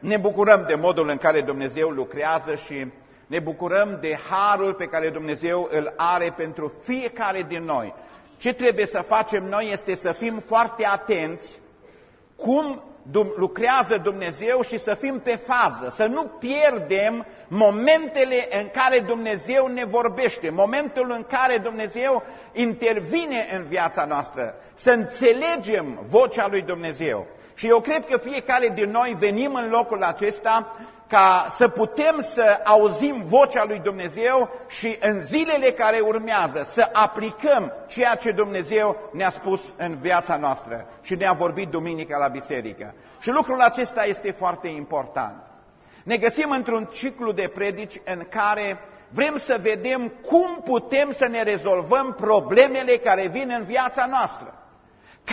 ne bucurăm de modul în care Dumnezeu lucrează și ne bucurăm de harul pe care Dumnezeu îl are pentru fiecare din noi. Ce trebuie să facem noi este să fim foarte atenți cum lucrează Dumnezeu și să fim pe fază, să nu pierdem momentele în care Dumnezeu ne vorbește, momentul în care Dumnezeu intervine în viața noastră, să înțelegem vocea lui Dumnezeu. Și eu cred că fiecare din noi venim în locul acesta ca să putem să auzim vocea lui Dumnezeu și în zilele care urmează să aplicăm ceea ce Dumnezeu ne-a spus în viața noastră și ne-a vorbit duminica la biserică. Și lucrul acesta este foarte important. Ne găsim într-un ciclu de predici în care vrem să vedem cum putem să ne rezolvăm problemele care vin în viața noastră.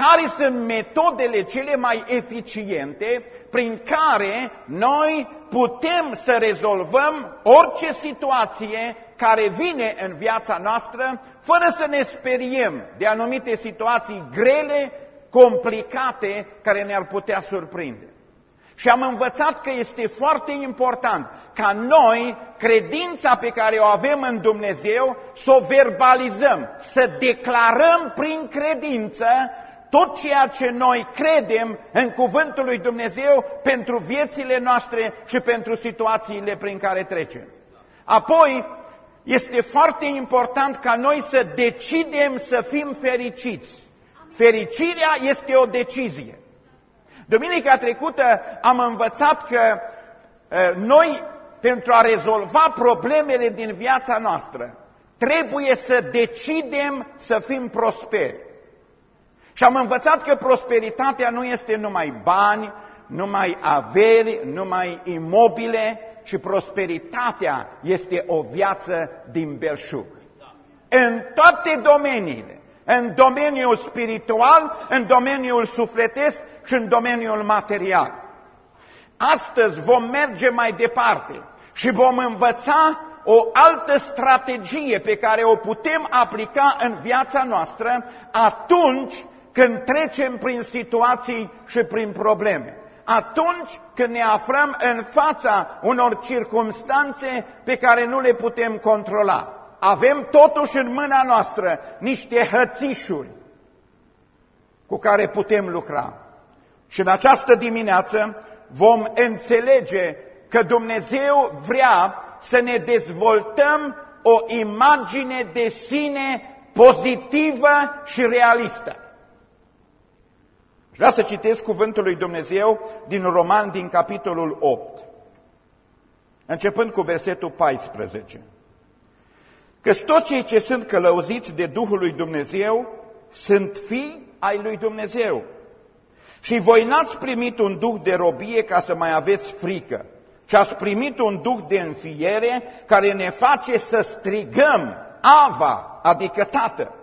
Care sunt metodele cele mai eficiente prin care noi putem să rezolvăm orice situație care vine în viața noastră, fără să ne speriem de anumite situații grele, complicate, care ne-ar putea surprinde. Și am învățat că este foarte important ca noi, credința pe care o avem în Dumnezeu, să o verbalizăm, să declarăm prin credință tot ceea ce noi credem în cuvântul lui Dumnezeu pentru viețile noastre și pentru situațiile prin care trecem. Apoi, este foarte important ca noi să decidem să fim fericiți. Fericirea este o decizie. Duminica trecută am învățat că noi, pentru a rezolva problemele din viața noastră, trebuie să decidem să fim prosperi. Și am învățat că prosperitatea nu este numai bani, numai averi, numai imobile, ci prosperitatea este o viață din belșug. În toate domeniile, în domeniul spiritual, în domeniul sufletesc și în domeniul material. Astăzi vom merge mai departe și vom învăța o altă strategie pe care o putem aplica în viața noastră atunci când trecem prin situații și prin probleme. Atunci când ne aflăm în fața unor circumstanțe pe care nu le putem controla. Avem totuși în mâna noastră niște hățișuri cu care putem lucra. Și în această dimineață vom înțelege că Dumnezeu vrea să ne dezvoltăm o imagine de sine pozitivă și realistă. Vreau să citesc cuvântul lui Dumnezeu din Roman, din capitolul 8, începând cu versetul 14. Că toți cei ce sunt călăuziți de Duhul lui Dumnezeu sunt fii ai lui Dumnezeu. Și voi n-ați primit un duh de robie ca să mai aveți frică, ci ați primit un duh de înfiere care ne face să strigăm Ava, adică Tată.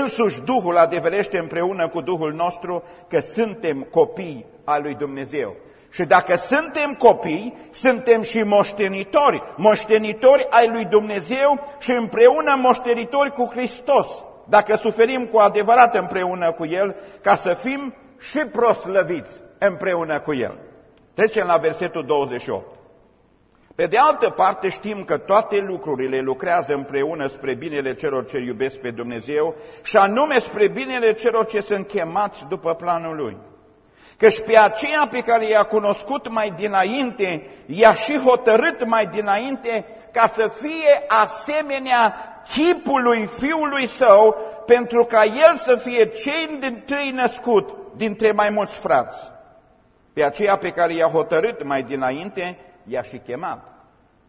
Însuși Duhul adeverește împreună cu Duhul nostru că suntem copii al lui Dumnezeu. Și dacă suntem copii, suntem și moștenitori, moștenitori ai lui Dumnezeu și împreună moștenitori cu Hristos, dacă suferim cu adevărat împreună cu El, ca să fim și proslăviți împreună cu El. Trecem la versetul 28. Pe de altă parte știm că toate lucrurile lucrează împreună spre binele celor ce iubesc pe Dumnezeu și anume spre binele celor ce sunt chemați după planul Lui. Căci pe aceea pe care i-a cunoscut mai dinainte, i-a și hotărât mai dinainte ca să fie asemenea chipului Fiului Său, pentru ca El să fie cei din trei născut dintre mai mulți frați. Pe aceea pe care i-a hotărât mai dinainte, i-a și chemat.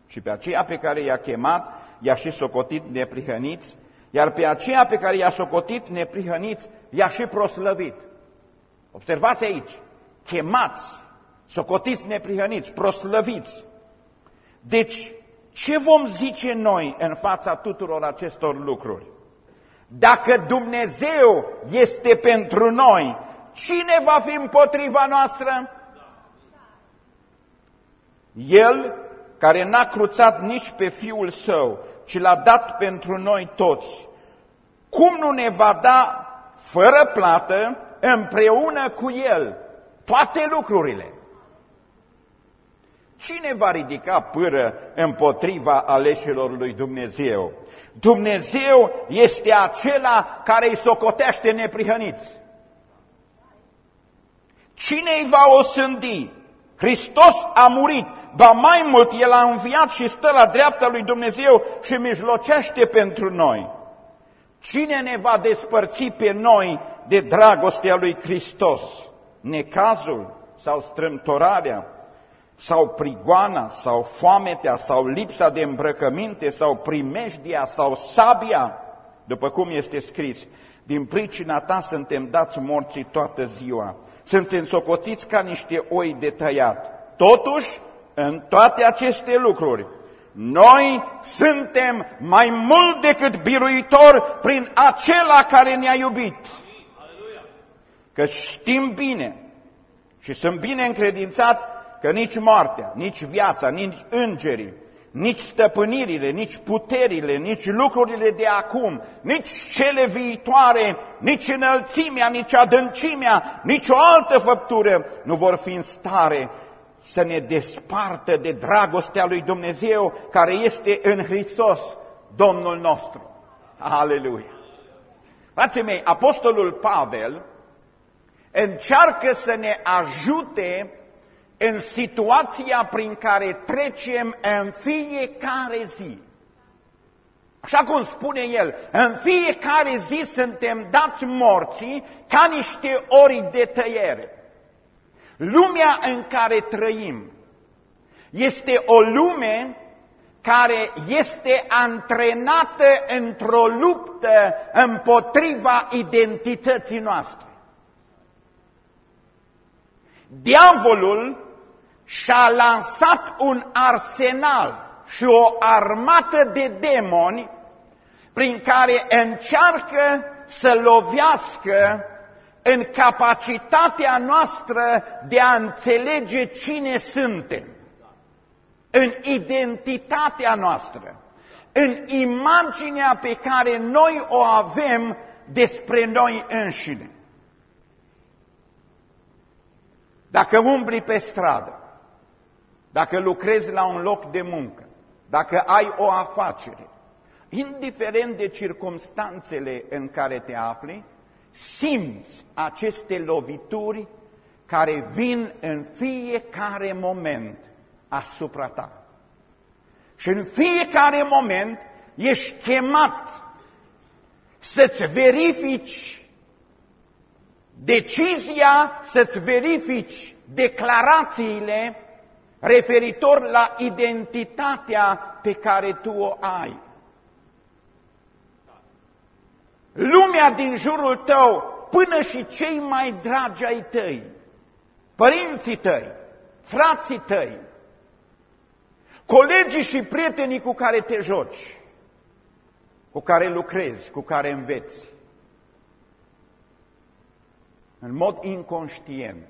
Și pe aceea pe care i-a chemat, i-a și socotit neprihăniți, iar pe aceea pe care i-a socotit neprihăniți, i-a și proslăvit. Observați aici, chemați, socotiți neprihăniți, proslăviți. Deci, ce vom zice noi în fața tuturor acestor lucruri? Dacă Dumnezeu este pentru noi, cine va fi împotriva noastră? El care n-a cruțat nici pe Fiul Său, ci l-a dat pentru noi toți, cum nu ne va da fără plată împreună cu El toate lucrurile? cine va ridica pâră împotriva aleșilor lui Dumnezeu? Dumnezeu este acela care îi socotește neprihăniți. Cine îi va osândi? Hristos a murit, ba mai mult, El a înviat și stă la dreapta lui Dumnezeu și mijlocește pentru noi. Cine ne va despărți pe noi de dragostea lui Hristos? Necazul sau strâmtorarea? sau prigoana, sau foametea, sau lipsa de îmbrăcăminte, sau primejdia, sau sabia, după cum este scris, din pricina ta suntem dați morții toată ziua, suntem socotiți ca niște oi de tăiat. Totuși, în toate aceste lucruri, noi suntem mai mult decât biruitori prin acela care ne-a iubit. Că știm bine și sunt bine încredințat că nici moartea, nici viața, nici îngerii, nici stăpânirile, nici puterile, nici lucrurile de acum, nici cele viitoare, nici înălțimea, nici adâncimea, nici o altă făptură nu vor fi în stare să ne despartă de dragostea lui Dumnezeu care este în Hristos, Domnul nostru. Aleluia! Frații mei, Apostolul Pavel încearcă să ne ajute în situația prin care trecem în fiecare zi. Așa cum spune el, în fiecare zi suntem dați morții ca niște ori de tăiere. Lumea în care trăim este o lume care este antrenată într-o luptă împotriva identității noastre. Diavolul și-a lansat un arsenal și o armată de demoni prin care încearcă să lovească în capacitatea noastră de a înțelege cine suntem, în identitatea noastră, în imaginea pe care noi o avem despre noi înșine. Dacă umbli pe stradă dacă lucrezi la un loc de muncă, dacă ai o afacere, indiferent de circumstanțele în care te afli, simți aceste lovituri care vin în fiecare moment asupra ta. Și în fiecare moment ești chemat să-ți verifici decizia, să-ți verifici declarațiile referitor la identitatea pe care tu o ai. Lumea din jurul tău, până și cei mai dragi ai tăi, părinții tăi, frații tăi, colegii și prietenii cu care te joci, cu care lucrezi, cu care înveți, în mod inconștient,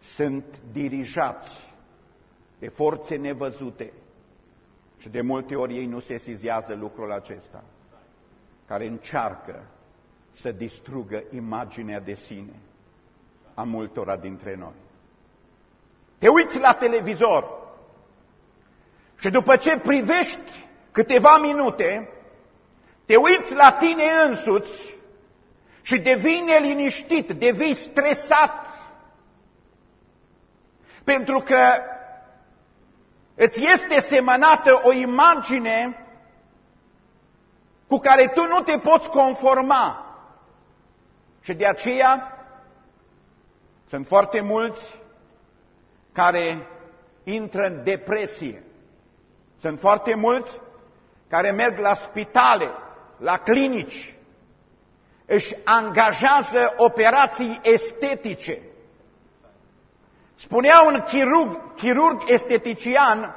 sunt dirijați de forțe nevăzute și de multe ori ei nu se sizează lucrul acesta, care încearcă să distrugă imaginea de sine a multora dintre noi. Te uiți la televizor și după ce privești câteva minute, te uiți la tine însuți și devii neliniștit, devii stresat, pentru că îți este semănată o imagine cu care tu nu te poți conforma. Și de aceea sunt foarte mulți care intră în depresie. Sunt foarte mulți care merg la spitale, la clinici, își angajează operații estetice, Spunea un chirurg, chirurg estetician,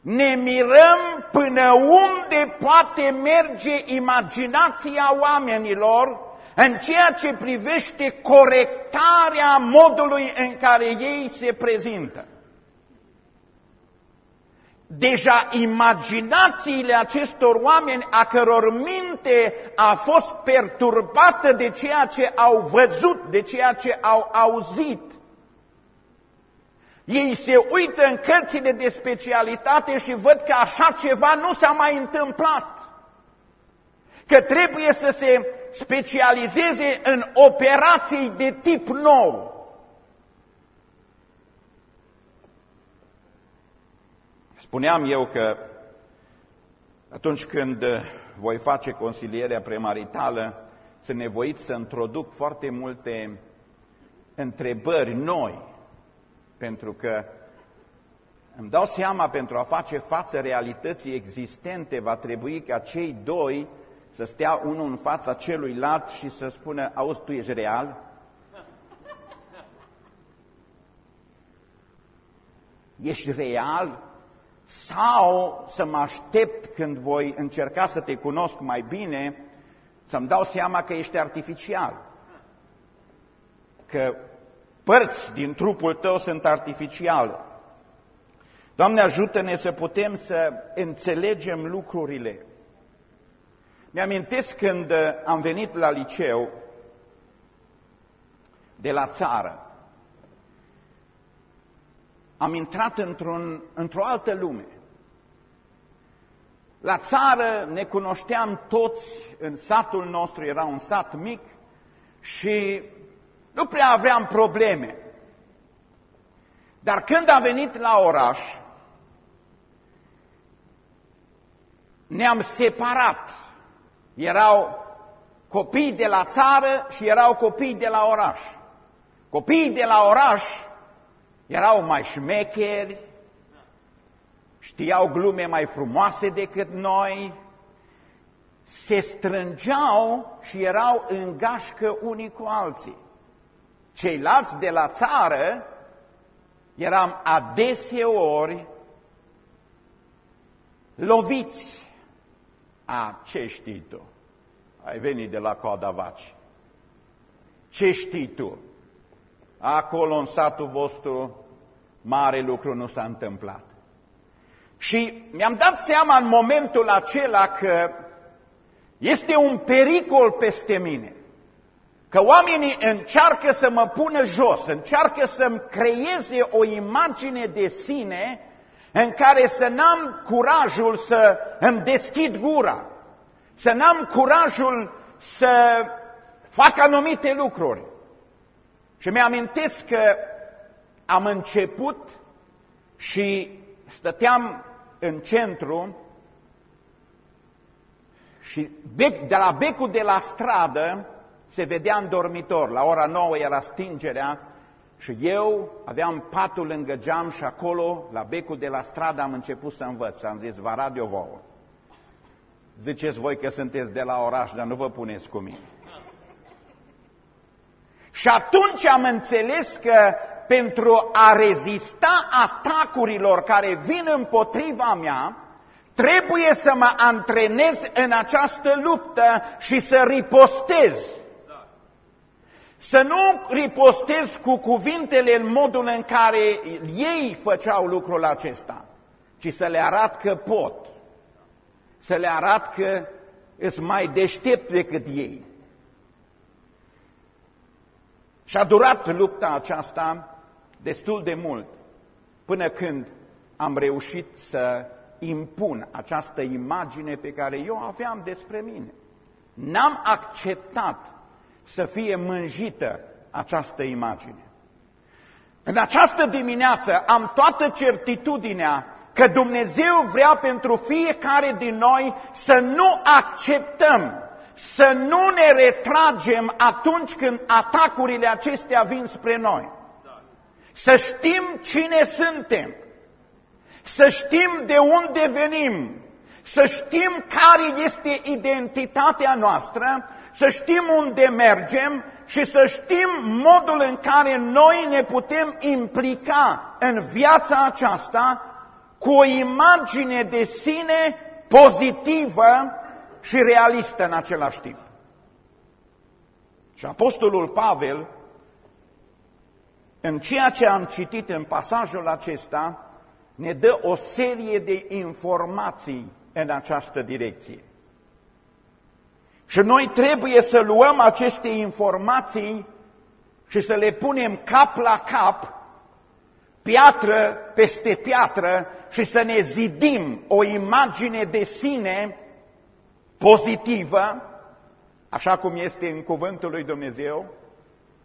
ne mirăm până unde poate merge imaginația oamenilor în ceea ce privește corectarea modului în care ei se prezintă. Deja imaginațiile acestor oameni a căror minte a fost perturbată de ceea ce au văzut, de ceea ce au auzit, Ei se uită în cărțile de specialitate și văd că așa ceva nu s-a mai întâmplat. Că trebuie să se specializeze în operații de tip nou. Spuneam eu că atunci când voi face consilierea premaritală, sunt nevoit să introduc foarte multe întrebări noi, pentru că îmi dau seama, pentru a face față realității existente, va trebui ca cei doi să stea unul în fața celuilalt și să spună, auzi, tu ești real? Ești real? Sau să mă aștept când voi încerca să te cunosc mai bine, să-mi dau seama că ești artificial. Că părți din trupul tău sunt artificiale. Doamne, ajută-ne să putem să înțelegem lucrurile. Mi-amintesc când am venit la liceu de la țară. Am intrat într-un, într-o altă lume. La țară ne cunoșteam toți, în satul nostru era un sat mic și nu prea aveam probleme. Dar când am venit la oraș, ne-am separat. Erau copii de la țară și erau copii de la oraș. Copiii de la oraș erau mai șmecheri, știau glume mai frumoase decât noi, se strângeau și erau în gașcă unii cu alții. Ceilalți de la țară eram adeseori loviți. A, ce știi tu? Ai venit de la coada vaci. Ce știi tu? Acolo în satul vostru mare lucru nu s-a întâmplat. Și mi-am dat seama în momentul acela că este un pericol peste mine. Că oamenii încearcă să mă pună jos, încearcă să-mi creeze o imagine de sine în care să n-am curajul să îmi deschid gura, să n-am curajul să fac anumite lucruri. Și mi-amintesc că am început și stăteam în centru și bec, de la becul de la stradă se vedea în dormitor. La ora 9 era stingerea și eu aveam patul lângă geam și acolo, la becul de la stradă, am început să învăț. Am zis, vă radio vouă. Ziceți voi că sunteți de la oraș, dar nu vă puneți cu mine. Și atunci am înțeles că pentru a rezista atacurilor care vin împotriva mea, trebuie să mă antrenez în această luptă și să ripostez. Să nu ripostez cu cuvintele în modul în care ei făceau lucrul acesta, ci să le arăt că pot, să le arăt că sunt mai deștept decât ei. Și a durat lupta aceasta destul de mult, până când am reușit să impun această imagine pe care eu aveam despre mine. N-am acceptat să fie mânjită această imagine. În această dimineață am toată certitudinea că Dumnezeu vrea pentru fiecare din noi să nu acceptăm, să nu ne retragem atunci când atacurile acestea vin spre noi. Să știm cine suntem, să știm de unde venim, să știm care este identitatea noastră, să știm unde mergem și să știm modul în care noi ne putem implica în viața aceasta cu o imagine de sine pozitivă și realistă în același timp. Și Apostolul Pavel în ceea ce am citit în pasajul acesta, ne dă o serie de informații în această direcție. Și noi trebuie să luăm aceste informații și să le punem cap la cap piatră peste piatră și să ne zidim o imagine de sine pozitivă, așa cum este în cuvântul lui Dumnezeu,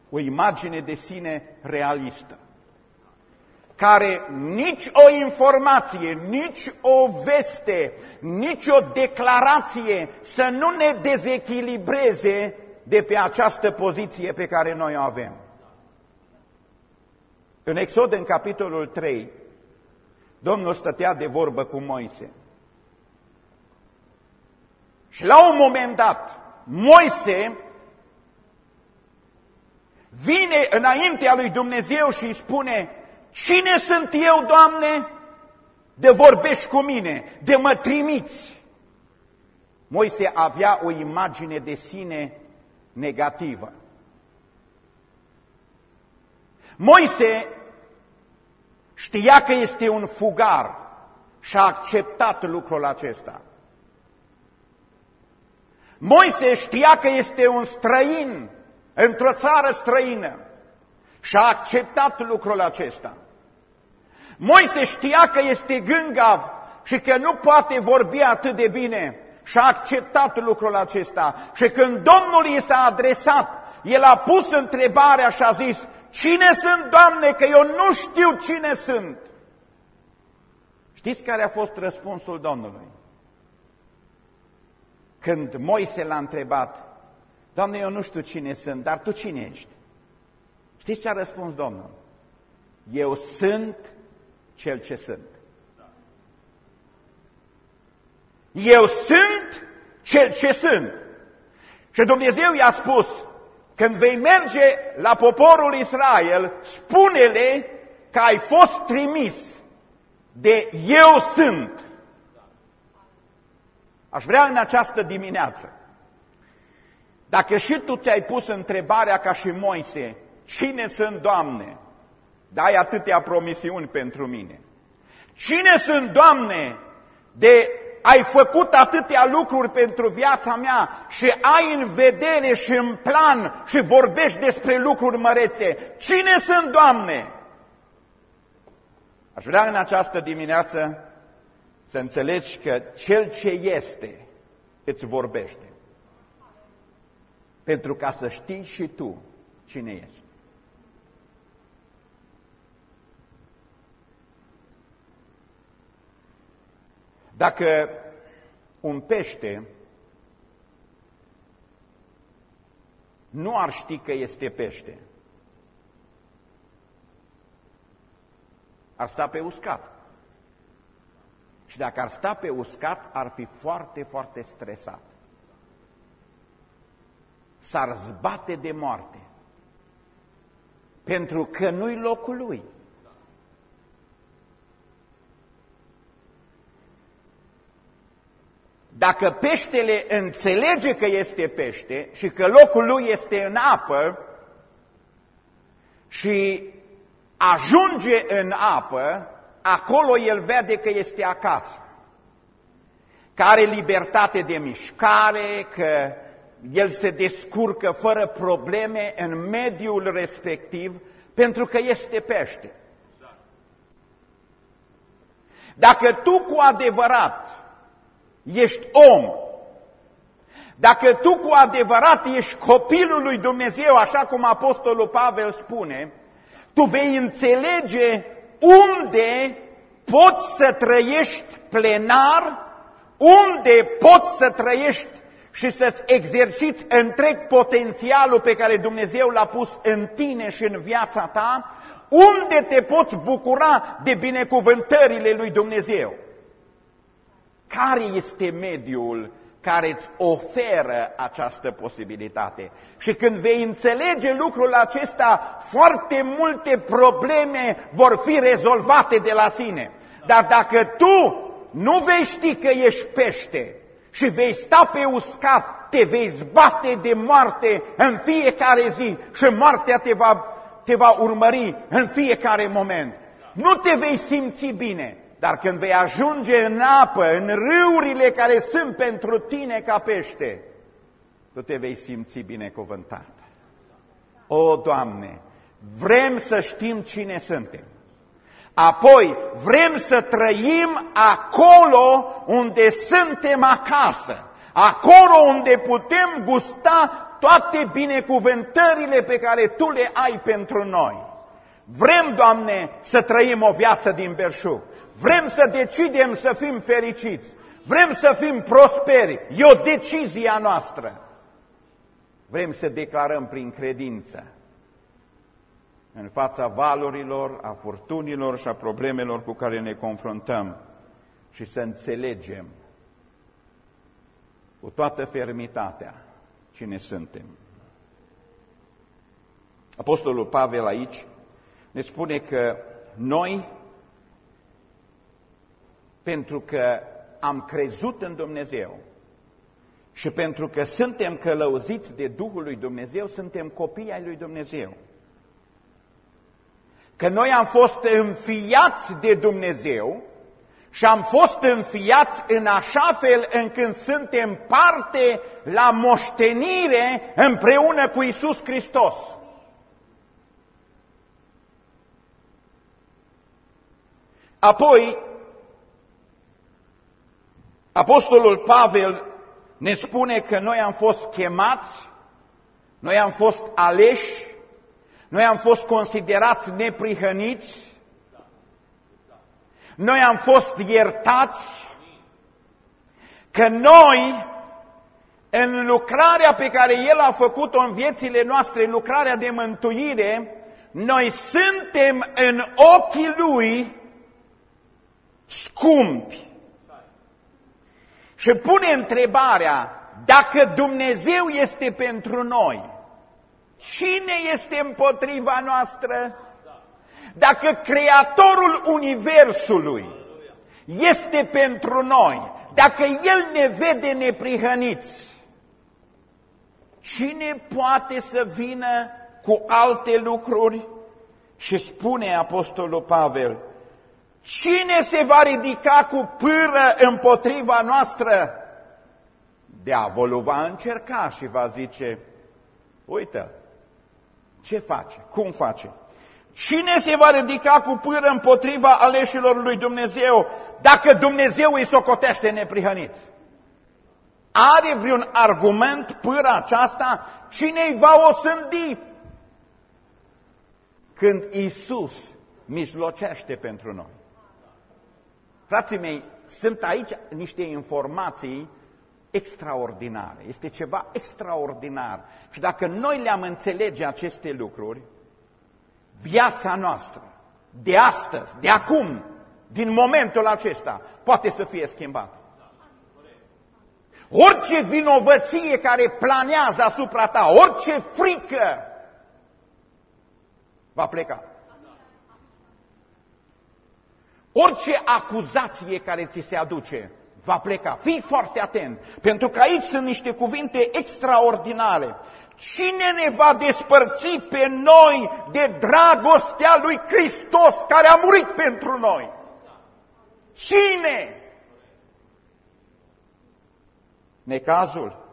o imagine de sine realistă, care nici o informație, nici o veste, nici o declarație să nu ne dezechilibreze de pe această poziție pe care noi o avem. În Exod, în capitolul 3, Domnul stătea de vorbă cu Moise. Și la un moment dat, Moise vine înaintea lui Dumnezeu și îi spune, Cine sunt eu, Doamne, de vorbești cu mine, de mă trimiți? Moise avea o imagine de sine negativă. Moise știa că este un fugar și a acceptat lucrul acesta. Moise știa că este un străin într-o țară străină și a acceptat lucrul acesta. Moise știa că este gângav și că nu poate vorbi atât de bine și a acceptat lucrul acesta. Și când Domnul i s-a adresat, el a pus întrebarea și a zis, Cine sunt, Doamne, că eu nu știu cine sunt? Știți care a fost răspunsul Domnului? Când Moise l-a întrebat, Doamne, eu nu știu cine sunt, dar Tu cine ești? Știți ce a răspuns Domnul? Eu sunt cel ce sunt. Eu sunt cel ce sunt. Și Dumnezeu i-a spus, când vei merge la poporul Israel, spune-le că ai fost trimis de eu sunt. Aș vrea în această dimineață, dacă și tu ți-ai pus întrebarea ca și Moise, cine sunt, Doamne? Dai atâtea promisiuni pentru mine. Cine sunt, Doamne, de ai făcut atâtea lucruri pentru viața mea și ai în vedere și în plan și vorbești despre lucruri mărețe. Cine sunt, Doamne? Aș vrea în această dimineață să înțelegi că Cel ce este îți vorbește. Pentru ca să știi și tu cine ești. Dacă un pește nu ar ști că este pește, ar sta pe uscat. Și dacă ar sta pe uscat, ar fi foarte, foarte stresat. S-ar zbate de moarte. Pentru că nu-i locul lui. Dacă peștele înțelege că este pește și că locul lui este în apă și ajunge în apă, acolo el vede că este acasă. Că are libertate de mișcare, că el se descurcă fără probleme în mediul respectiv, pentru că este pește. Dacă tu cu adevărat ești om, dacă tu cu adevărat ești copilul lui Dumnezeu, așa cum Apostolul Pavel spune, tu vei înțelege unde poți să trăiești plenar, unde poți să trăiești și să-ți exerciți întreg potențialul pe care Dumnezeu l-a pus în tine și în viața ta, unde te poți bucura de binecuvântările lui Dumnezeu. Care este mediul care îți oferă această posibilitate. Și când vei înțelege lucrul acesta, foarte multe probleme vor fi rezolvate de la sine. Dar dacă tu nu vei ști că ești pește și vei sta pe uscat, te vei zbate de moarte în fiecare zi și moartea te va, te va urmări în fiecare moment. Nu te vei simți bine. Dar când vei ajunge în apă, în râurile care sunt pentru tine ca pește, tu te vei simți binecuvântat. O, Doamne, vrem să știm cine suntem. Apoi vrem să trăim acolo unde suntem acasă, acolo unde putem gusta toate binecuvântările pe care Tu le ai pentru noi. Vrem, Doamne, să trăim o viață din berșug. Vrem să decidem să fim fericiți. Vrem să fim prosperi. E o decizie a noastră. Vrem să declarăm prin credință în fața valurilor, a furtunilor și a problemelor cu care ne confruntăm și să înțelegem cu toată fermitatea cine suntem. Apostolul Pavel aici ne spune că noi, pentru că am crezut în Dumnezeu și pentru că suntem călăuziți de Duhul lui Dumnezeu, suntem copii ai lui Dumnezeu. Că noi am fost înfiați de Dumnezeu și am fost înfiați în așa fel încât suntem parte la moștenire împreună cu Isus Hristos. Apoi, Apostolul Pavel ne spune că noi am fost chemați, noi am fost aleși, noi am fost considerați neprihăniți, noi am fost iertați, că noi, în lucrarea pe care El a făcut-o în viețile noastre, lucrarea de mântuire, noi suntem în ochii Lui scumpi. Și pune întrebarea, dacă Dumnezeu este pentru noi, cine este împotriva noastră? Dacă Creatorul Universului este pentru noi, dacă El ne vede neprihăniți, cine poate să vină cu alte lucruri? Și spune Apostolul Pavel, cine se va ridica cu pâră împotriva noastră? Diavolul va încerca și va zice, uite, ce face, cum face? Cine se va ridica cu pâră împotriva aleșilor lui Dumnezeu dacă Dumnezeu îi socotește neprihăniți? Are vreun argument pâra aceasta? Cine îi va osândi? Când Isus mijlocește pentru noi. Frații mei, sunt aici niște informații extraordinare. Este ceva extraordinar. Și dacă noi le-am înțelege aceste lucruri, viața noastră, de astăzi, de acum, din momentul acesta, poate să fie schimbată. Orice vinovăție care planează asupra ta, orice frică, va pleca. Orice acuzație care ți se aduce, va pleca. Fii foarte atent, pentru că aici sunt niște cuvinte extraordinare. Cine ne va despărți pe noi de dragostea lui Hristos care a murit pentru noi? Cine? Necazul,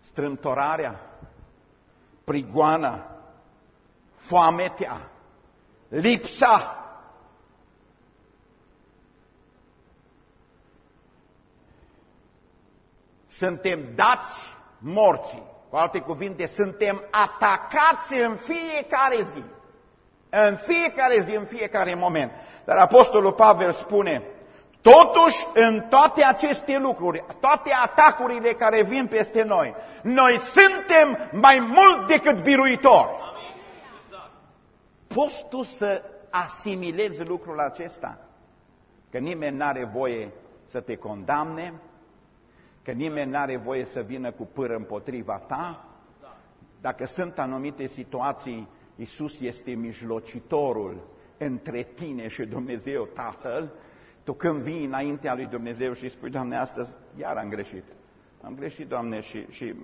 strântorarea, prigoana, foametea, lipsa, suntem dați morții. Cu alte cuvinte, suntem atacați în fiecare zi. În fiecare zi, în fiecare moment. Dar Apostolul Pavel spune, totuși în toate aceste lucruri, toate atacurile care vin peste noi, noi suntem mai mult decât biruitori. Poți tu să asimilezi lucrul acesta? Că nimeni nu are voie să te condamne, că nimeni nu are voie să vină cu pâră împotriva ta. Dacă sunt anumite situații, Isus este mijlocitorul între tine și Dumnezeu Tatăl, tu când vii înaintea lui Dumnezeu și spui, Doamne, astăzi iar am greșit. Am greșit, Doamne, și, și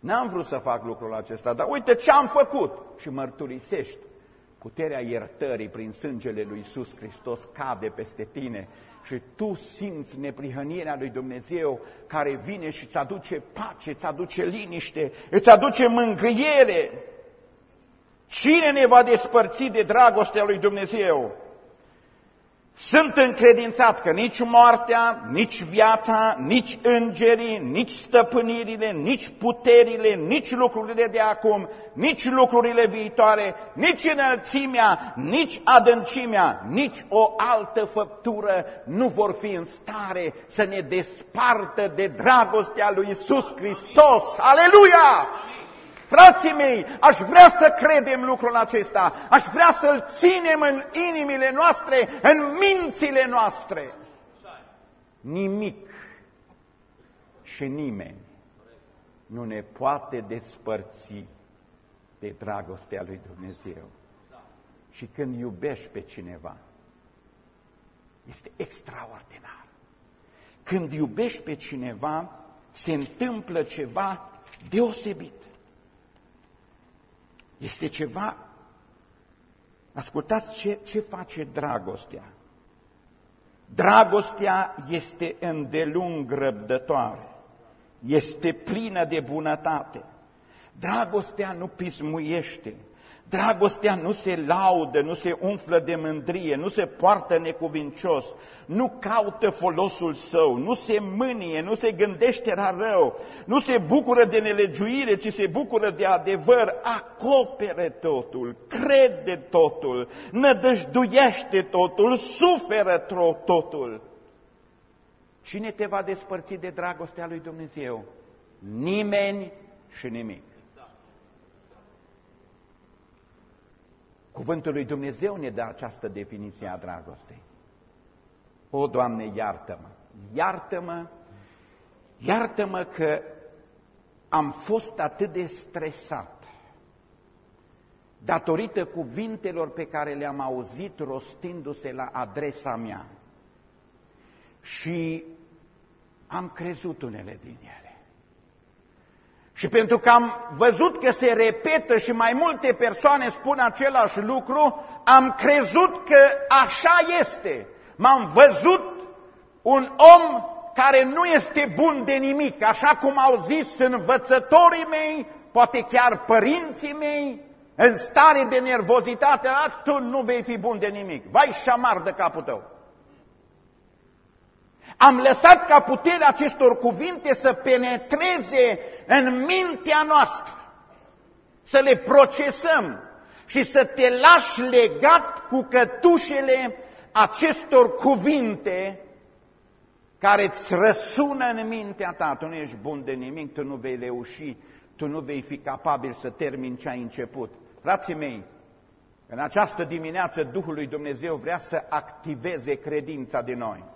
n-am vrut să fac lucrul acesta, dar uite ce am făcut și mărturisești. Puterea iertării prin sângele lui Isus Hristos cade peste tine și tu simți neprihănirea lui Dumnezeu care vine și îți aduce pace, îți aduce liniște, îți aduce mângâiere. Cine ne va despărți de dragostea lui Dumnezeu? Sunt încredințat că nici moartea, nici viața, nici îngerii, nici stăpânirile, nici puterile, nici lucrurile de acum, nici lucrurile viitoare, nici înălțimea, nici adâncimea, nici o altă făptură nu vor fi în stare să ne despartă de dragostea lui Isus Hristos. Aleluia! Frații mei, aș vrea să credem lucrul acesta, aș vrea să-l ținem în inimile noastre, în mințile noastre. Nimic și nimeni nu ne poate despărți de dragostea lui Dumnezeu. Și când iubești pe cineva, este extraordinar. Când iubești pe cineva, se întâmplă ceva deosebit. Este ceva... Ascultați ce, ce face dragostea. Dragostea este îndelung răbdătoare, este plină de bunătate. Dragostea nu pismuiește, Dragostea nu se laudă, nu se umflă de mândrie, nu se poartă necuvincios, nu caută folosul său, nu se mânie, nu se gândește la rău, nu se bucură de nelegiuire, ci se bucură de adevăr, acopere totul, crede totul, nădăjduiește totul, suferă totul. Cine te va despărți de dragostea lui Dumnezeu? Nimeni și nimic. Cuvântul lui Dumnezeu ne dă această definiție a dragostei. O, Doamne, iartă-mă, iartă-mă, iartă-mă că am fost atât de stresat datorită cuvintelor pe care le-am auzit rostindu-se la adresa mea și am crezut unele din ele. Și pentru că am văzut că se repetă și mai multe persoane spun același lucru, am crezut că așa este. M-am văzut un om care nu este bun de nimic, așa cum au zis învățătorii mei, poate chiar părinții mei, în stare de nervozitate, tu nu vei fi bun de nimic, vai șamar de capul tău. Am lăsat ca puterea acestor cuvinte să penetreze în mintea noastră, să le procesăm și să te lași legat cu cătușele acestor cuvinte care îți răsună în mintea ta. Tu nu ești bun de nimic, tu nu vei reuși, tu nu vei fi capabil să termini ce ai început. Frații mei, în această dimineață Duhul lui Dumnezeu vrea să activeze credința din noi.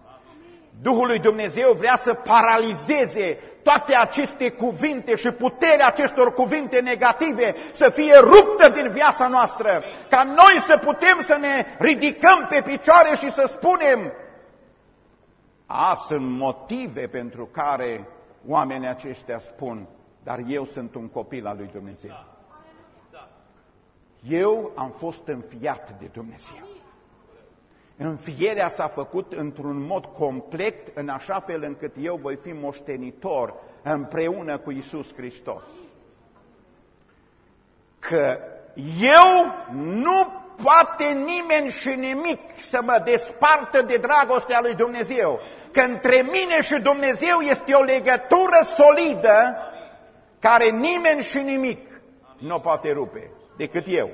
Duhul lui Dumnezeu vrea să paralizeze toate aceste cuvinte și puterea acestor cuvinte negative să fie ruptă din viața noastră, ca noi să putem să ne ridicăm pe picioare și să spunem a, sunt motive pentru care oamenii aceștia spun, dar eu sunt un copil al lui Dumnezeu. Eu am fost înfiat de Dumnezeu. Înfierea s-a făcut într-un mod complet, în așa fel încât eu voi fi moștenitor împreună cu Isus Hristos. Că eu nu poate nimeni și nimic să mă despartă de dragostea lui Dumnezeu. Că între mine și Dumnezeu este o legătură solidă care nimeni și nimic nu poate rupe decât eu.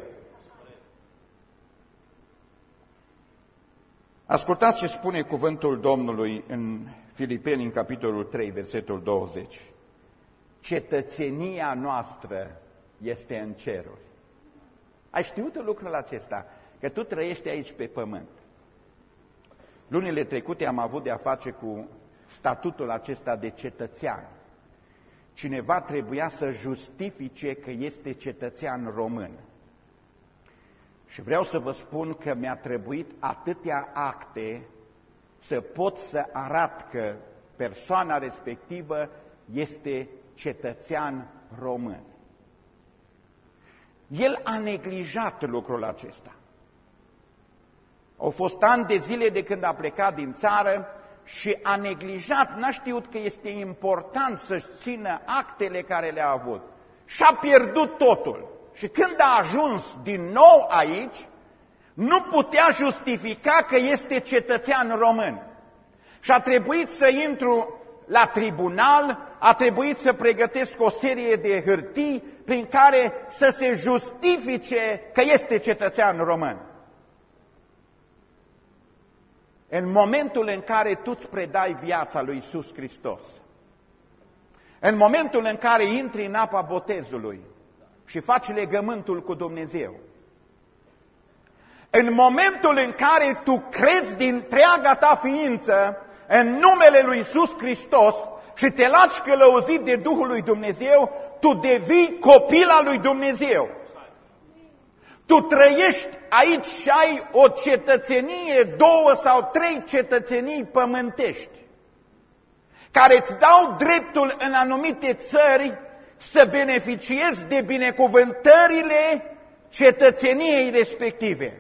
Ascultați ce spune cuvântul Domnului în Filipeni, în capitolul 3, versetul 20. Cetățenia noastră este în ceruri. Ai știut lucrul acesta? Că tu trăiești aici pe pământ. Lunile trecute am avut de-a face cu statutul acesta de cetățean. Cineva trebuia să justifice că este cetățean român. Și vreau să vă spun că mi-a trebuit atâtea acte să pot să arat că persoana respectivă este cetățean român. El a neglijat lucrul acesta. Au fost ani de zile de când a plecat din țară și a neglijat, n-a știut că este important să-și țină actele care le-a avut. Și a pierdut totul. Și când a ajuns din nou aici, nu putea justifica că este cetățean român. Și a trebuit să intru la tribunal, a trebuit să pregătesc o serie de hârtii prin care să se justifice că este cetățean român. În momentul în care tu îți predai viața lui Iisus Hristos, în momentul în care intri în apa botezului și faci legământul cu Dumnezeu, în momentul în care tu crezi din întreaga ta ființă în numele lui Iisus Hristos și te lași călăuzit de Duhul lui Dumnezeu, tu devii copil al lui Dumnezeu. Tu trăiești aici și ai o cetățenie, două sau trei cetățenii pământești, care îți dau dreptul în anumite țări să beneficiezi de binecuvântările cetățeniei respective.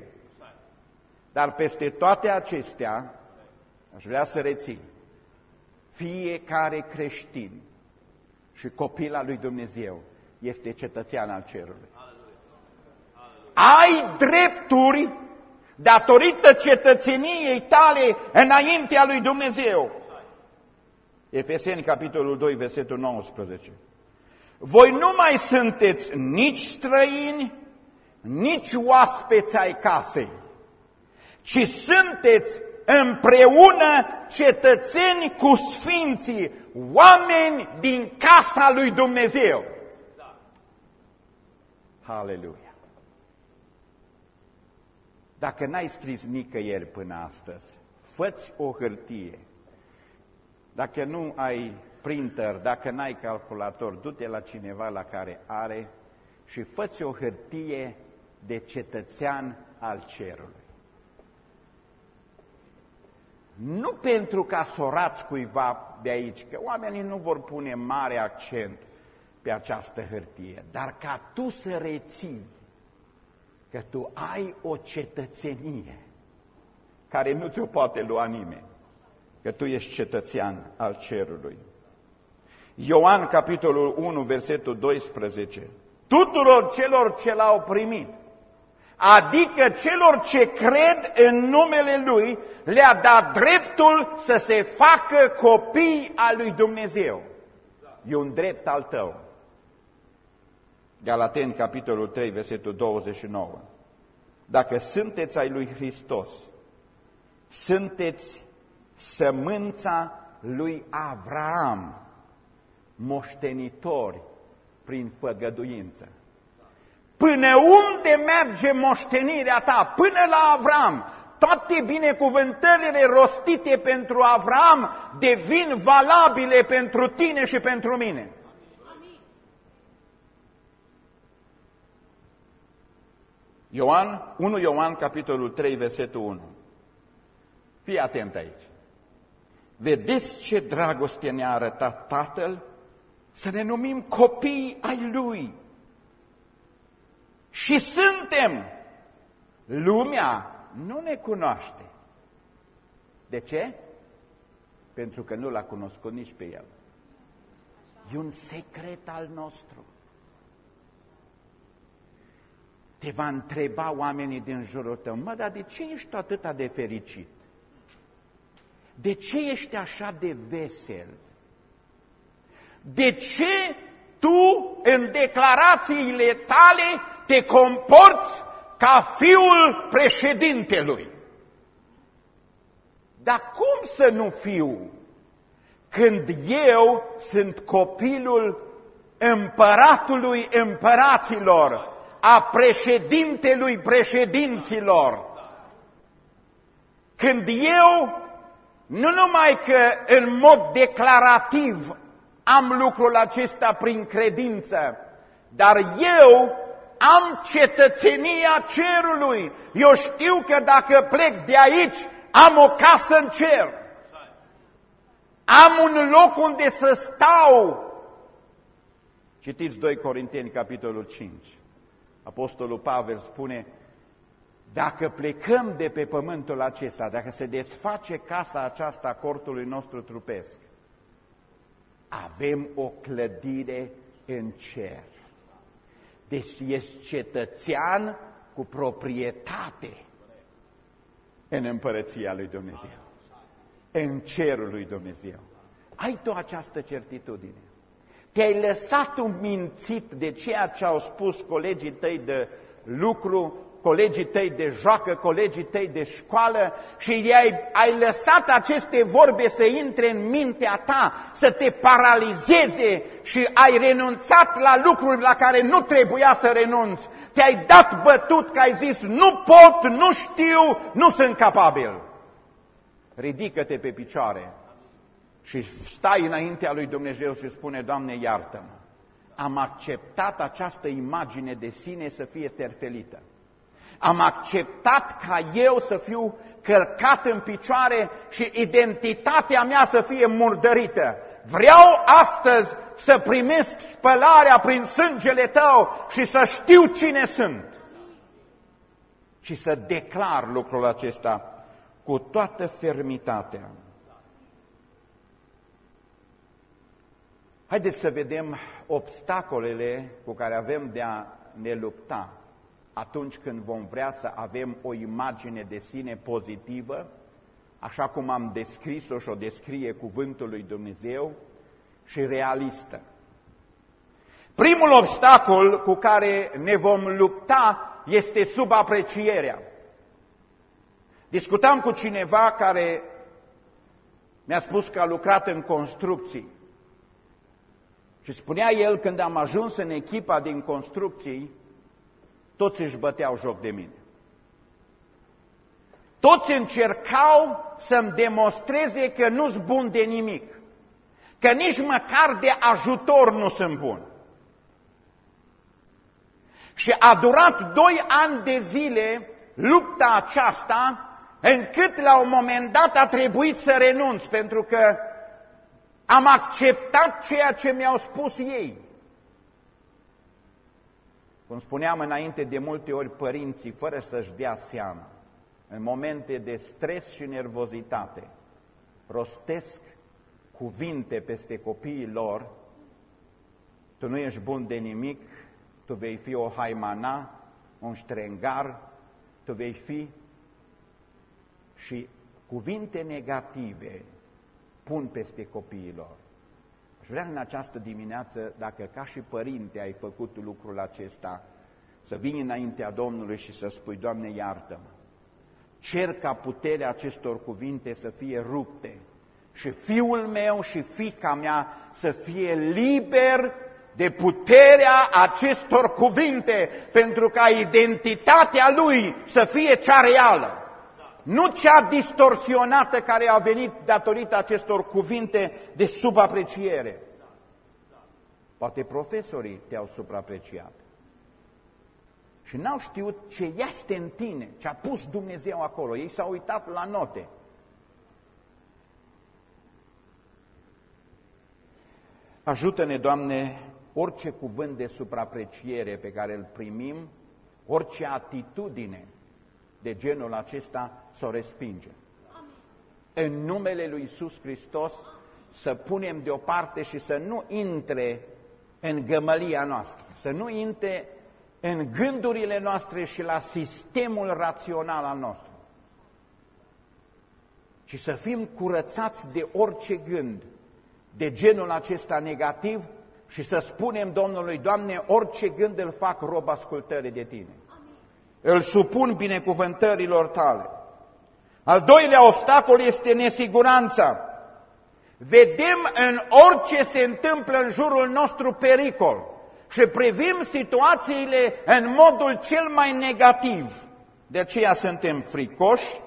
Dar peste toate acestea, aș vrea să rețin, fiecare creștin și copil al lui Dumnezeu este cetățean al cerului ai drepturi datorită cetățeniei tale înaintea lui Dumnezeu. Efeseni, capitolul 2, versetul 19. Voi nu mai sunteți nici străini, nici oaspeți ai casei, ci sunteți împreună cetățeni cu sfinții, oameni din casa lui Dumnezeu. Hallelujah. Dacă n-ai scris nicăieri până astăzi, făți o hârtie. Dacă nu ai printer, dacă n-ai calculator, du-te la cineva la care are și făți o hârtie de cetățean al cerului. Nu pentru ca să orați cuiva de aici, că oamenii nu vor pune mare accent pe această hârtie, dar ca tu să reții că tu ai o cetățenie care nu ți-o poate lua nimeni, că tu ești cetățean al cerului. Ioan, capitolul 1, versetul 12. Tuturor celor ce l-au primit, adică celor ce cred în numele Lui, le-a dat dreptul să se facă copii al lui Dumnezeu. E un drept al tău. Galateni, capitolul 3, versetul 29. Dacă sunteți ai lui Hristos, sunteți sămânța lui Avram, moștenitori prin făgăduință. Până unde merge moștenirea ta? Până la Avram. Toate binecuvântările rostite pentru Avram devin valabile pentru tine și pentru mine. Ioan, 1 Ioan, capitolul 3, versetul 1. Fii atent aici. Vedeți ce dragoste ne-a arătat Tatăl? Să ne numim copii ai Lui. Și suntem. Lumea nu ne cunoaște. De ce? Pentru că nu l-a cunoscut nici pe El. E un secret al nostru te va întreba oamenii din jurul tău, mă, dar de ce ești atât de fericit? De ce ești așa de vesel? De ce tu, în declarațiile tale, te comporți ca fiul președintelui? Dar cum să nu fiu când eu sunt copilul împăratului împăraților, a președintelui președinților. Când eu, nu numai că în mod declarativ am lucrul acesta prin credință, dar eu am cetățenia cerului. Eu știu că dacă plec de aici, am o casă în cer. Am un loc unde să stau. Citiți 2 Corinteni, capitolul 5. Apostolul Pavel spune, dacă plecăm de pe pământul acesta, dacă se desface casa aceasta a cortului nostru trupesc, avem o clădire în cer. Deci ești cetățean cu proprietate în împărăția lui Dumnezeu, în cerul lui Dumnezeu. Ai tu această certitudine. Te-ai lăsat un mințit de ceea ce au spus colegii tăi de lucru, colegii tăi de joacă, colegii tăi de școală și ai, ai lăsat aceste vorbe să intre în mintea ta, să te paralizeze și ai renunțat la lucruri la care nu trebuia să renunți. Te-ai dat bătut că ai zis, nu pot, nu știu, nu sunt capabil. Ridică-te pe picioare și stai înaintea lui Dumnezeu și spune, Doamne, iartă-mă. Am acceptat această imagine de sine să fie terfelită. Am acceptat ca eu să fiu călcat în picioare și identitatea mea să fie murdărită. Vreau astăzi să primesc spălarea prin sângele tău și să știu cine sunt. Și să declar lucrul acesta cu toată fermitatea. Haideți să vedem obstacolele cu care avem de a ne lupta atunci când vom vrea să avem o imagine de sine pozitivă, așa cum am descris-o și o descrie cuvântul lui Dumnezeu, și realistă. Primul obstacol cu care ne vom lupta este subaprecierea. Discutam cu cineva care mi-a spus că a lucrat în construcții și spunea el când am ajuns în echipa din construcții, toți își băteau joc de mine. Toți încercau să-mi demonstreze că nu-s bun de nimic, că nici măcar de ajutor nu sunt bun. Și a durat doi ani de zile lupta aceasta, încât la un moment dat a trebuit să renunț, pentru că am acceptat ceea ce mi-au spus ei. Cum spuneam înainte, de multe ori părinții, fără să-și dea seama, în momente de stres și nervozitate, rostesc cuvinte peste copiii lor, tu nu ești bun de nimic, tu vei fi o haimana, un ștrengar, tu vei fi și cuvinte negative pun peste copiii lor. Aș vrea în această dimineață, dacă ca și părinte ai făcut lucrul acesta, să vii înaintea Domnului și să spui, Doamne, iartă-mă. Cer ca puterea acestor cuvinte să fie rupte și fiul meu și fica mea să fie liber de puterea acestor cuvinte, pentru ca identitatea lui să fie cea reală. Nu cea distorsionată care a venit datorită acestor cuvinte de subapreciere. Poate profesorii te-au suprapreciat. Și n-au știut ce este în tine, ce a pus Dumnezeu acolo. Ei s-au uitat la note. Ajută-ne, Doamne, orice cuvânt de suprapreciere pe care îl primim, orice atitudine de genul acesta să o respingem. În numele lui Isus Hristos să punem deoparte și să nu intre în gămălia noastră, să nu intre în gândurile noastre și la sistemul rațional al nostru, ci să fim curățați de orice gând de genul acesta negativ și să spunem Domnului, Doamne, orice gând îl fac rob ascultării de Tine. Îl supun binecuvântărilor Tale. Al doilea obstacol este nesiguranța. Vedem în orice se întâmplă în jurul nostru pericol și privim situațiile în modul cel mai negativ. De aceea suntem fricoși,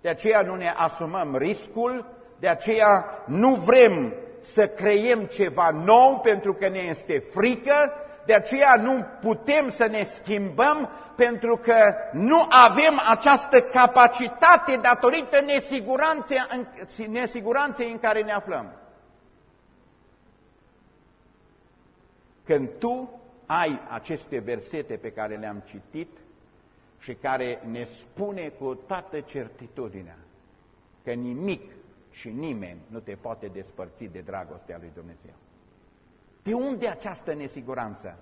de aceea nu ne asumăm riscul, de aceea nu vrem să creiem ceva nou pentru că ne este frică, de aceea nu putem să ne schimbăm pentru că nu avem această capacitate datorită nesiguranței în, nesiguranței în care ne aflăm. Când tu ai aceste versete pe care le-am citit și care ne spune cu toată certitudinea că nimic și nimeni nu te poate despărți de dragostea lui Dumnezeu. De unde această nesiguranță?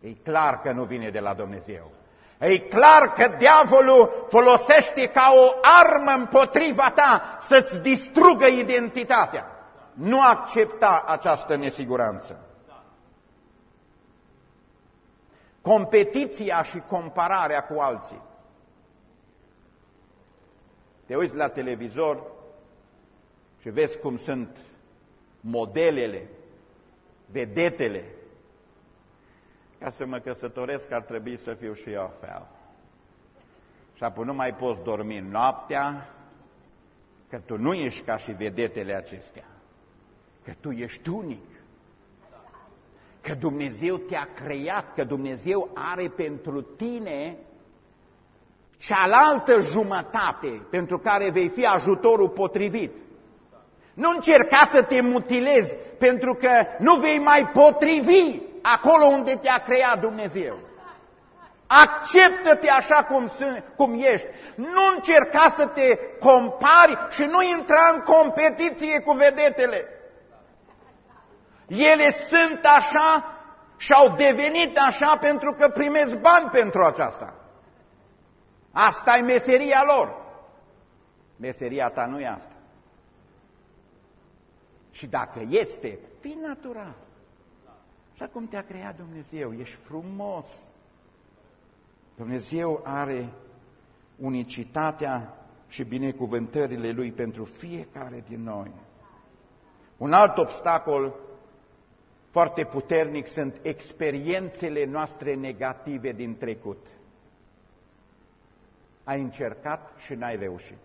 E clar că nu vine de la Dumnezeu. E clar că diavolul folosește ca o armă împotriva ta să-ți distrugă identitatea. Nu accepta această nesiguranță. Competiția și compararea cu alții. Te uiți la televizor și vezi cum sunt modelele, vedetele. Ca să mă căsătoresc ar trebui să fiu și eu fel. Și apoi nu mai poți dormi noaptea, că tu nu ești ca și vedetele acestea, că tu ești unic, că Dumnezeu te-a creat, că Dumnezeu are pentru tine cealaltă jumătate pentru care vei fi ajutorul potrivit. Nu încerca să te mutilezi pentru că nu vei mai potrivi acolo unde te-a creat Dumnezeu. Acceptă-te așa cum, sunt, cum ești. Nu încerca să te compari și nu intra în competiție cu vedetele. Ele sunt așa și au devenit așa pentru că primesc bani pentru aceasta. Asta e meseria lor. Meseria ta nu e asta. Și dacă este, fii natural. Așa cum te-a creat Dumnezeu, ești frumos. Dumnezeu are unicitatea și binecuvântările Lui pentru fiecare din noi. Un alt obstacol foarte puternic sunt experiențele noastre negative din trecut. Ai încercat și n-ai reușit.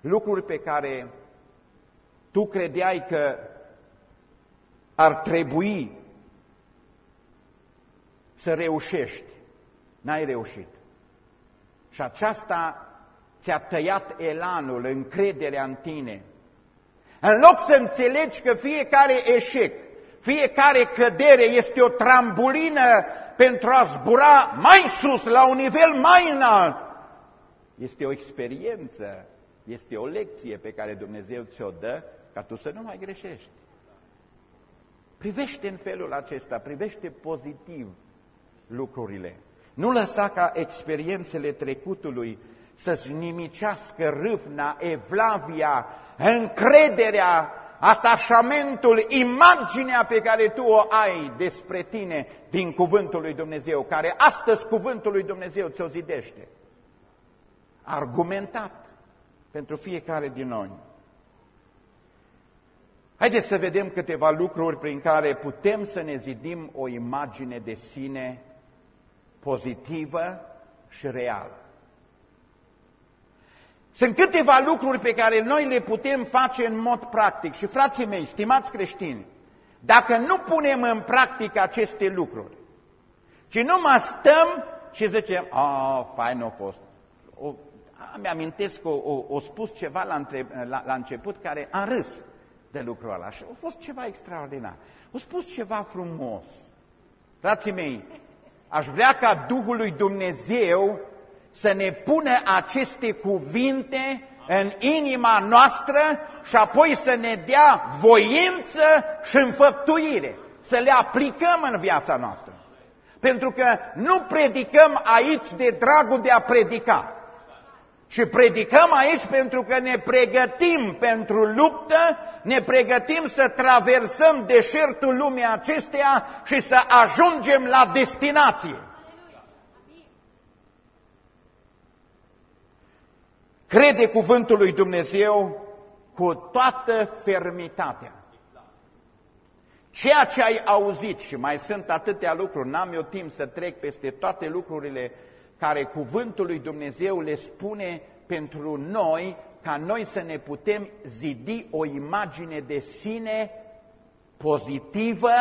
Lucruri pe care tu credeai că ar trebui să reușești, n-ai reușit. Și aceasta ți-a tăiat elanul, încrederea în tine. În loc să înțelegi că fiecare eșec, fiecare cădere este o trambulină pentru a zbura mai sus, la un nivel mai înalt, este o experiență, este o lecție pe care Dumnezeu ți-o dă ca tu să nu mai greșești. Privește în felul acesta, privește pozitiv lucrurile. Nu lăsa ca experiențele trecutului să-ți nimicească râvna, evlavia, încrederea, atașamentul, imaginea pe care tu o ai despre tine din cuvântul lui Dumnezeu, care astăzi cuvântul lui Dumnezeu ți-o zidește. Argumentat pentru fiecare din noi. Haideți să vedem câteva lucruri prin care putem să ne zidim o imagine de sine pozitivă și reală. Sunt câteva lucruri pe care noi le putem face în mod practic și frații mei, stimați creștini, dacă nu punem în practică aceste lucruri, ci mă stăm și zicem, a, fain a fost. O, mi-amintesc, o, o, o spus ceva la, între, la, la început care a râs de lucrul ăla și a fost ceva extraordinar. A spus ceva frumos. Frații mei, aș vrea ca Duhul lui Dumnezeu să ne pună aceste cuvinte în inima noastră și apoi să ne dea voință și înfăptuire, să le aplicăm în viața noastră. Pentru că nu predicăm aici de dragul de a predica, și predicăm aici pentru că ne pregătim pentru luptă, ne pregătim să traversăm deșertul lumii acesteia și să ajungem la destinație. Crede cuvântul lui Dumnezeu cu toată fermitatea. Ceea ce ai auzit, și mai sunt atâtea lucruri, n-am eu timp să trec peste toate lucrurile care cuvântul lui Dumnezeu le spune pentru noi, ca noi să ne putem zidi o imagine de sine pozitivă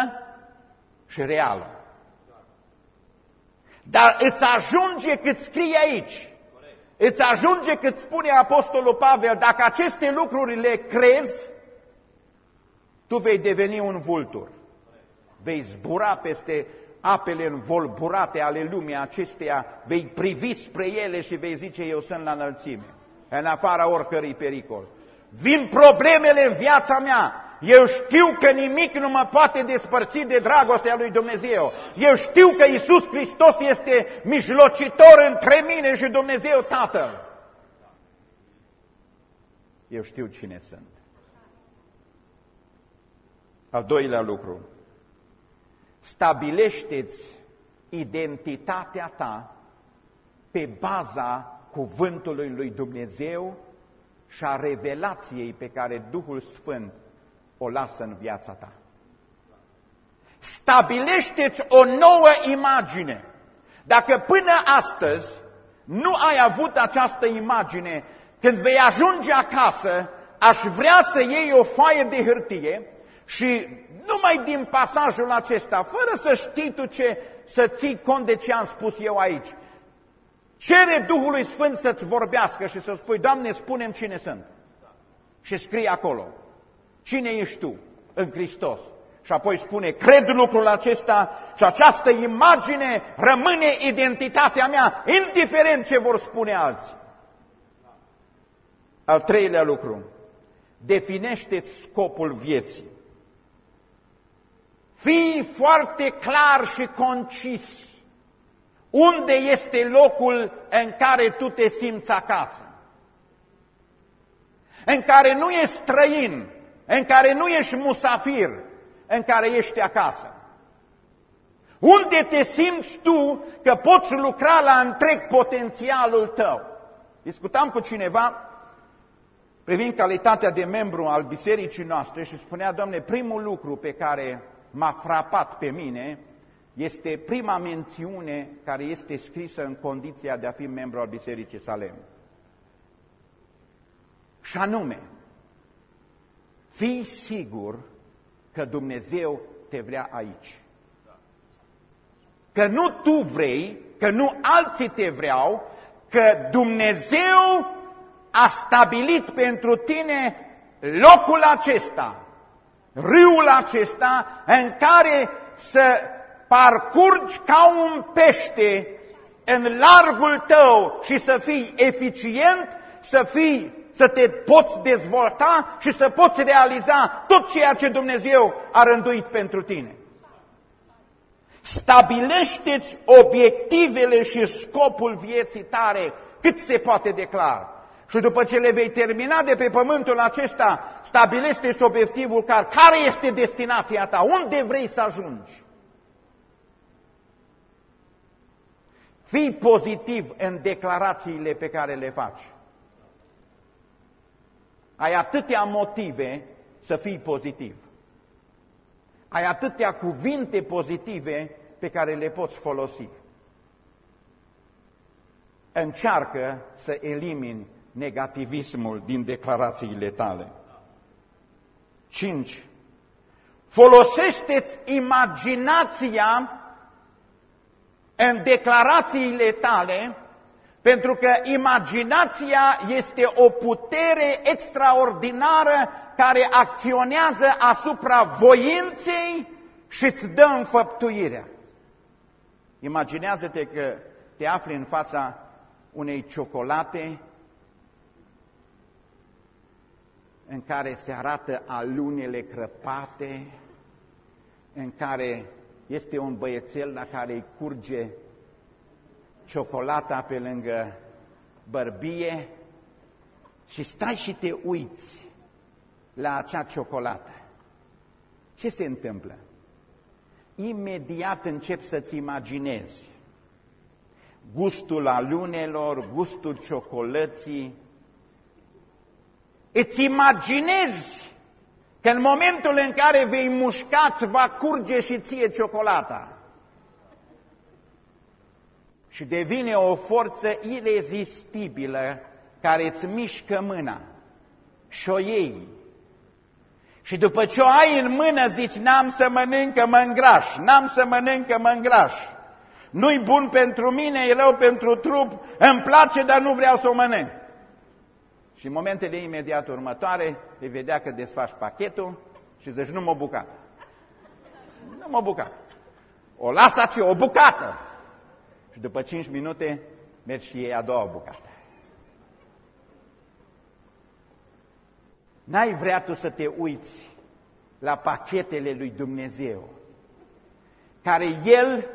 și reală. Dar îți ajunge cât scrie aici, îți ajunge cât spune Apostolul Pavel, dacă aceste lucruri le crezi, tu vei deveni un vultur. Vei zbura peste apele învolburate ale lumii acesteia, vei privi spre ele și vei zice, eu sunt la înălțime, în afara oricărui pericol. Vin problemele în viața mea, Eu știu că nimic nu mă poate despărți de dragostea lui Dumnezeu. Eu știu că Isus Hristos este mijlocitor între mine și Dumnezeu Tatăl. Eu știu cine sunt. Al doilea lucru. Stabilește-ți identitatea ta pe baza cuvântului lui Dumnezeu și a revelației pe care Duhul Sfânt o lasă în viața ta. Stabilește-ți o nouă imagine. Dacă până astăzi nu ai avut această imagine, când vei ajunge acasă, aș vrea să iei o foaie de hârtie și numai din pasajul acesta, fără să știi tu ce, să ții cont de ce am spus eu aici, cere Duhului Sfânt să-ți vorbească și să spui, Doamne, spunem cine sunt. Și scrie acolo, cine ești tu în Hristos? Și apoi spune, cred lucrul acesta și această imagine rămâne identitatea mea, indiferent ce vor spune alții. Al treilea lucru, definește-ți scopul vieții. Fii foarte clar și concis unde este locul în care tu te simți acasă, în care nu ești străin, în care nu ești musafir, în care ești acasă. Unde te simți tu că poți lucra la întreg potențialul tău? Discutam cu cineva privind calitatea de membru al bisericii noastre și spunea, Doamne, primul lucru pe care m-a frapat pe mine este prima mențiune care este scrisă în condiția de a fi membru al Bisericii Salem. Și anume, fii sigur că Dumnezeu te vrea aici. Că nu tu vrei, că nu alții te vreau, că Dumnezeu a stabilit pentru tine locul acesta, râul acesta în care să parcurgi ca un pește în largul tău și să fii eficient, să fii să te poți dezvolta și să poți realiza tot ceea ce Dumnezeu a rânduit pentru tine. Stabilește-ți obiectivele și scopul vieții tare cât se poate declara. Și după ce le vei termina de pe pământul acesta, stabilește-ți obiectivul care, care este destinația ta, unde vrei să ajungi. Fii pozitiv în declarațiile pe care le faci. Ai atâtea motive să fii pozitiv. Ai atâtea cuvinte pozitive pe care le poți folosi. Încearcă să elimini negativismul din declarațiile tale. 5. Folosește-ți imaginația în declarațiile tale, pentru că imaginația este o putere extraordinară care acționează asupra voinței și îți dă înfăptuirea. Imaginează-te că te afli în fața unei ciocolate în care se arată alunele crăpate, în care este un băiețel la care îi curge ciocolata pe lângă bărbie și stai și te uiți la acea ciocolată. Ce se întâmplă? Imediat încep să-ți imaginezi gustul alunelor, gustul ciocolății. Îți imaginezi că în momentul în care vei mușca, îți va curge și ție ciocolata. Și devine o forță irezistibilă care îți mișcă mâna și o iei. Și după ce o ai în mână zici, n-am să mănânc că mă îngraș, n-am să mănânc că mă îngraș. Nu-i bun pentru mine, e rău pentru trup, îmi place, dar nu vreau să o mănânc. Și în momentele imediat următoare vei vedea că desfaci pachetul și zici, nu mă bucată. Nu mă bucată. O lasă aici, o bucată. Și după 5 minute mergi și ei a doua bucată. N-ai vrea tu să te uiți la pachetele lui Dumnezeu, care El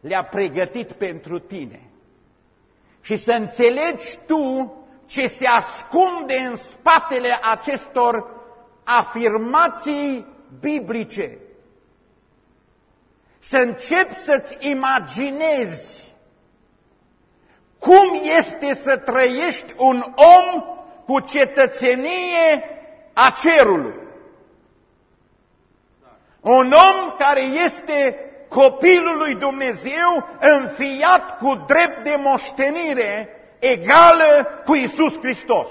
le-a pregătit pentru tine. Și să înțelegi tu ce se ascunde în spatele acestor afirmații biblice. Să începi să-ți imaginezi cum este să trăiești un om cu cetățenie a cerului. Un om care este copilul lui Dumnezeu înfiat cu drept de moștenire egală cu Isus Hristos.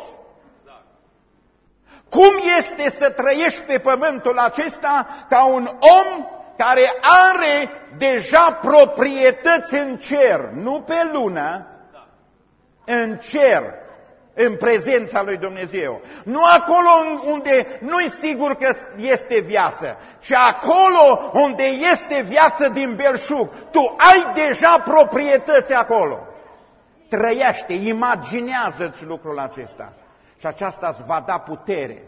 Cum este să trăiești pe pământul acesta ca un om care are deja proprietăți în cer, nu pe lună, în cer, în prezența lui Dumnezeu. Nu acolo unde nu-i sigur că este viață, ci acolo unde este viață din belșug. Tu ai deja proprietăți acolo. Trăiește, imaginează-ți lucrul acesta. Și aceasta îți va da putere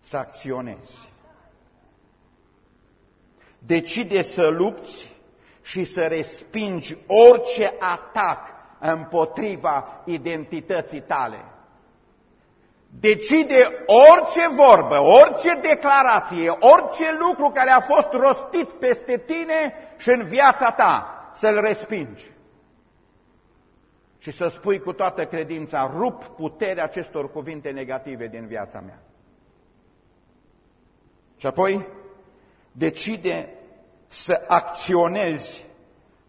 să acționezi. Decide să lupți și să respingi orice atac împotriva identității tale. Decide orice vorbă, orice declarație, orice lucru care a fost rostit peste tine și în viața ta, să-l respingi. Și să spui cu toată credința, rup puterea acestor cuvinte negative din viața mea. Și apoi decide să acționezi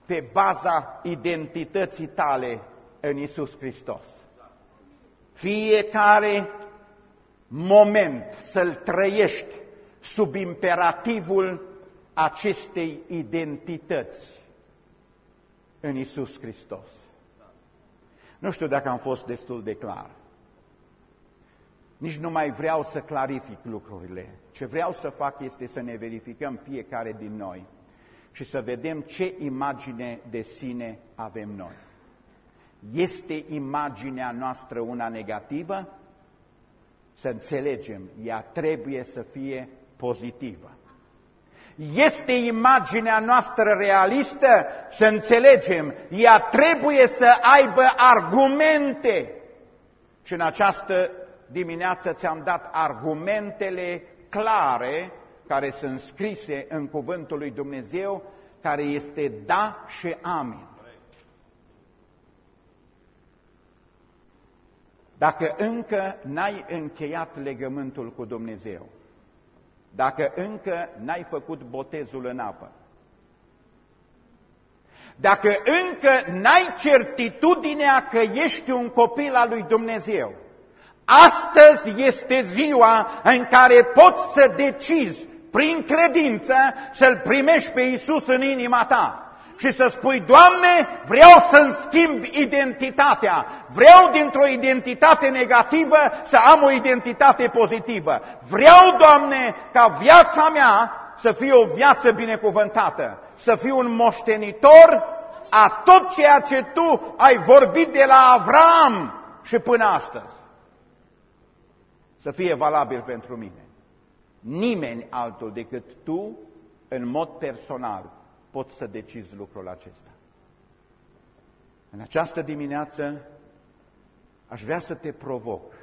pe baza identității tale în Isus Hristos. Fiecare moment să-l trăiești sub imperativul acestei identități în Isus Hristos. Nu știu dacă am fost destul de clar. Nici nu mai vreau să clarific lucrurile. Ce vreau să fac este să ne verificăm fiecare din noi și să vedem ce imagine de sine avem noi. Este imaginea noastră una negativă? Să înțelegem, ea trebuie să fie pozitivă. Este imaginea noastră realistă? Să înțelegem, ea trebuie să aibă argumente. Și în această dimineață ți-am dat argumentele clare care sunt scrise în cuvântul lui Dumnezeu, care este da și amin. Dacă încă n-ai încheiat legământul cu Dumnezeu, dacă încă n-ai făcut botezul în apă, dacă încă n-ai certitudinea că ești un copil al lui Dumnezeu, astăzi este ziua în care poți să decizi prin credință să-L primești pe Iisus în inima ta și să spui, Doamne, vreau să-mi schimb identitatea, vreau dintr-o identitate negativă să am o identitate pozitivă. Vreau, Doamne, ca viața mea să fie o viață binecuvântată, să fiu un moștenitor a tot ceea ce Tu ai vorbit de la Avram și până astăzi. Să fie valabil pentru mine. Nimeni altul decât tu, în mod personal, poți să decizi lucrul acesta. În această dimineață aș vrea să te provoc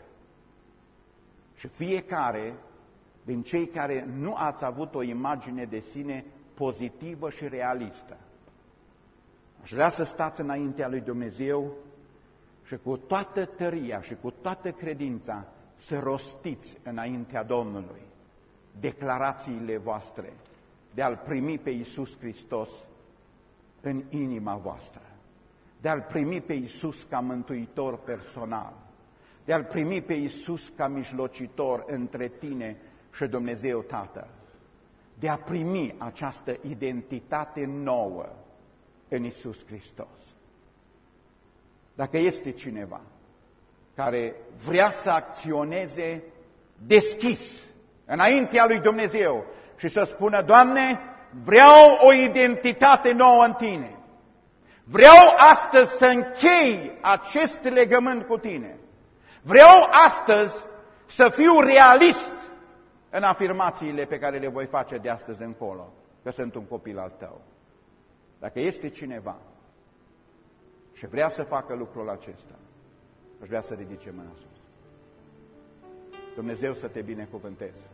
și fiecare din cei care nu ați avut o imagine de sine pozitivă și realistă, aș vrea să stați înaintea lui Dumnezeu și cu toată tăria și cu toată credința să rostiți înaintea Domnului declarațiile voastre de a-L primi pe Iisus Hristos în inima voastră, de a-L primi pe Iisus ca mântuitor personal, de a-L primi pe Iisus ca mijlocitor între tine și Dumnezeu Tatăl, de a primi această identitate nouă în Iisus Hristos. Dacă este cineva care vrea să acționeze deschis înaintea lui Dumnezeu și să spună, Doamne, vreau o identitate nouă în Tine. Vreau astăzi să închei acest legământ cu Tine. Vreau astăzi să fiu realist în afirmațiile pe care le voi face de astăzi încolo, că sunt un copil al tău. Dacă este cineva și vrea să facă lucrul acesta, aș vrea să ridice mâna sus. Dumnezeu să te binecuvânteze.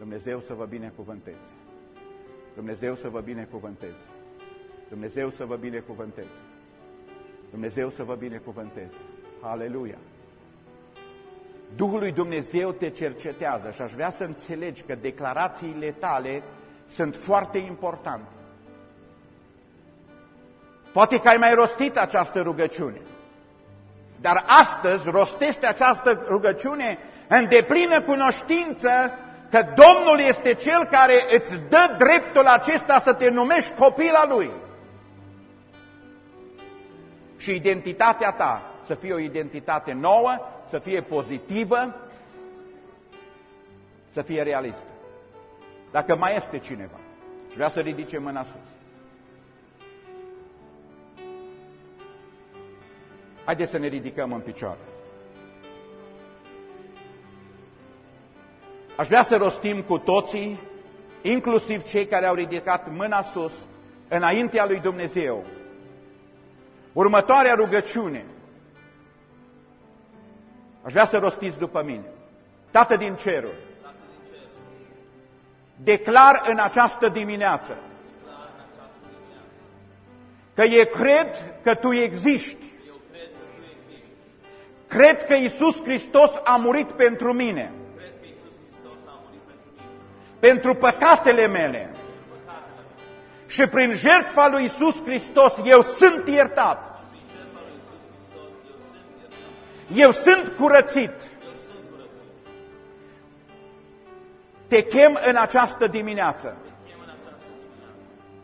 Dumnezeu să vă binecuvânteze. Dumnezeu să vă binecuvânteze. Dumnezeu să vă binecuvânteze. Dumnezeu să vă binecuvânteze. Aleluia! Duhul lui Dumnezeu te cercetează și aș vrea să înțelegi că declarațiile tale sunt foarte importante. Poate că ai mai rostit această rugăciune, dar astăzi rostește această rugăciune în deplină cunoștință că Domnul este Cel care îți dă dreptul acesta să te numești copil al Lui. Și identitatea ta să fie o identitate nouă, să fie pozitivă, să fie realistă. Dacă mai este cineva și vrea să ridice mâna sus. Haideți să ne ridicăm în picioare. Aș vrea să rostim cu toții, inclusiv cei care au ridicat mâna sus, înaintea lui Dumnezeu. Următoarea rugăciune. Aș vrea să rostiți după mine. Tată din ceruri, declar în această dimineață că e cred că Tu existi. Cred că Isus Hristos a murit pentru mine pentru păcatele mele. Și prin jertfa lui Isus Hristos eu sunt iertat. Eu sunt curățit. Te chem în această dimineață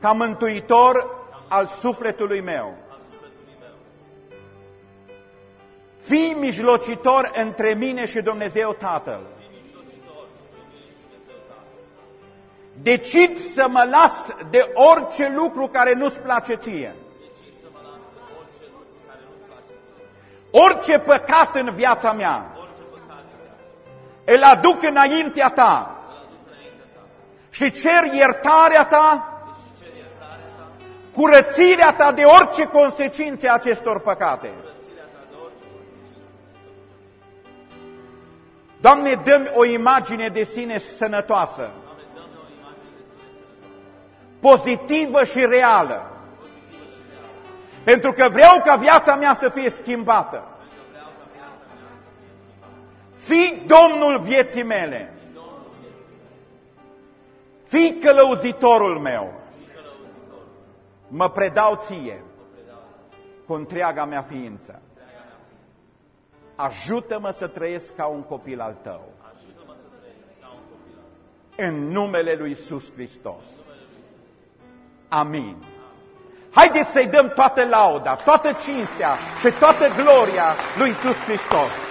ca mântuitor al sufletului meu. Fii mijlocitor între mine și Dumnezeu Tatăl. Decid să mă las de orice lucru care nu-ți place ție. Orice păcat în viața mea îl aduc înaintea ta și cer iertarea ta, curățirea ta de orice consecințe acestor păcate. Doamne, dă o imagine de sine sănătoasă pozitivă și reală. Pentru că vreau ca viața mea să fie schimbată. Fii Domnul vieții mele. Fii călăuzitorul meu. Mă predau ție cu întreaga mea ființă. Ajută-mă să trăiesc ca un copil al tău. În numele lui Iisus Hristos. Amin. Haideți să-i dăm toată lauda, toată cinstea și toată gloria lui Iisus Hristos.